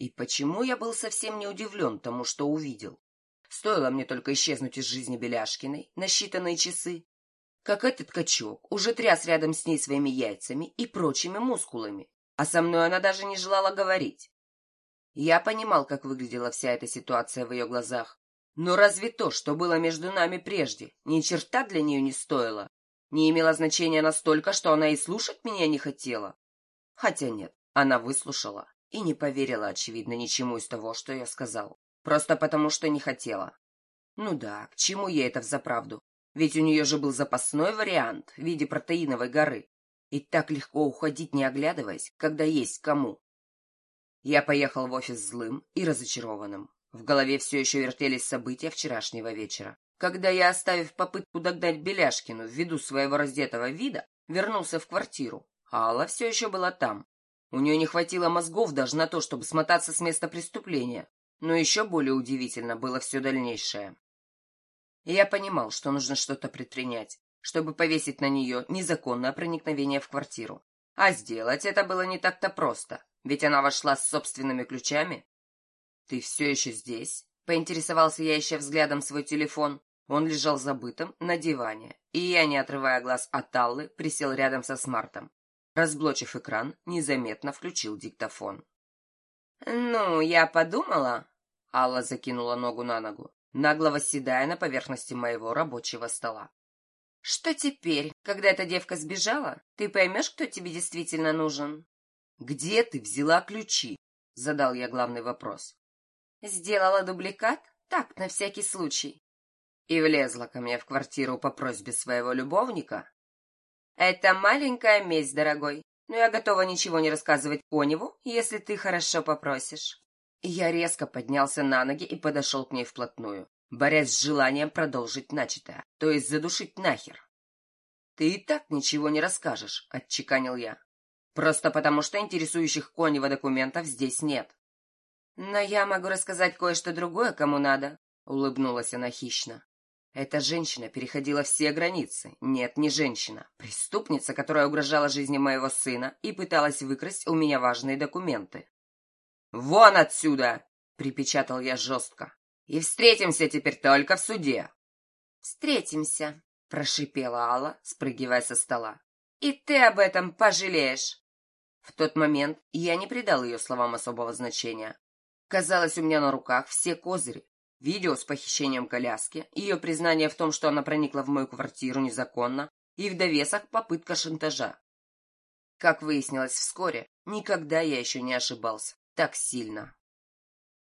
И почему я был совсем не удивлен тому, что увидел? Стоило мне только исчезнуть из жизни Беляшкиной на считанные часы, как этот качок уже тряс рядом с ней своими яйцами и прочими мускулами, а со мной она даже не желала говорить. Я понимал, как выглядела вся эта ситуация в ее глазах, но разве то, что было между нами прежде, ни черта для нее не стоило? Не имело значения настолько, что она и слушать меня не хотела? Хотя нет, она выслушала и не поверила, очевидно, ничему из того, что я сказал. Просто потому, что не хотела. Ну да, к чему ей это взаправду? Ведь у нее же был запасной вариант в виде протеиновой горы. И так легко уходить, не оглядываясь, когда есть кому. Я поехал в офис злым и разочарованным. В голове все еще вертелись события вчерашнего вечера. Когда я, оставив попытку догнать Беляшкину ввиду своего раздетого вида, вернулся в квартиру, Алла все еще была там. У нее не хватило мозгов даже на то, чтобы смотаться с места преступления. Но еще более удивительно было все дальнейшее. Я понимал, что нужно что-то предпринять, чтобы повесить на нее незаконное проникновение в квартиру. А сделать это было не так-то просто, ведь она вошла с собственными ключами. «Ты все еще здесь?» — поинтересовался я, ища взглядом свой телефон. Он лежал забытым на диване, и я, не отрывая глаз от Аллы, присел рядом со смартом. Разблочив экран, незаметно включил диктофон. «Ну, я подумала...» Алла закинула ногу на ногу, нагло восседая на поверхности моего рабочего стола. «Что теперь, когда эта девка сбежала, ты поймешь, кто тебе действительно нужен?» «Где ты взяла ключи?» — задал я главный вопрос. «Сделала дубликат? Так, на всякий случай». «И влезла ко мне в квартиру по просьбе своего любовника?» «Это маленькая месть, дорогой но я готова ничего не рассказывать Коневу, если ты хорошо попросишь». Я резко поднялся на ноги и подошел к ней вплотную, борясь с желанием продолжить начатое, то есть задушить нахер. «Ты и так ничего не расскажешь», — отчеканил я. «Просто потому, что интересующих Конева документов здесь нет». «Но я могу рассказать кое-что другое, кому надо», — улыбнулась она хищно. Эта женщина переходила все границы. Нет, не женщина. Преступница, которая угрожала жизни моего сына и пыталась выкрасть у меня важные документы. «Вон отсюда!» — припечатал я жестко. «И встретимся теперь только в суде!» «Встретимся!» — прошипела Алла, спрыгивая со стола. «И ты об этом пожалеешь!» В тот момент я не придал ее словам особого значения. Казалось, у меня на руках все козыри, Видео с похищением коляски, ее признание в том, что она проникла в мою квартиру незаконно, и в довесок попытка шантажа. Как выяснилось вскоре, никогда я еще не ошибался так сильно.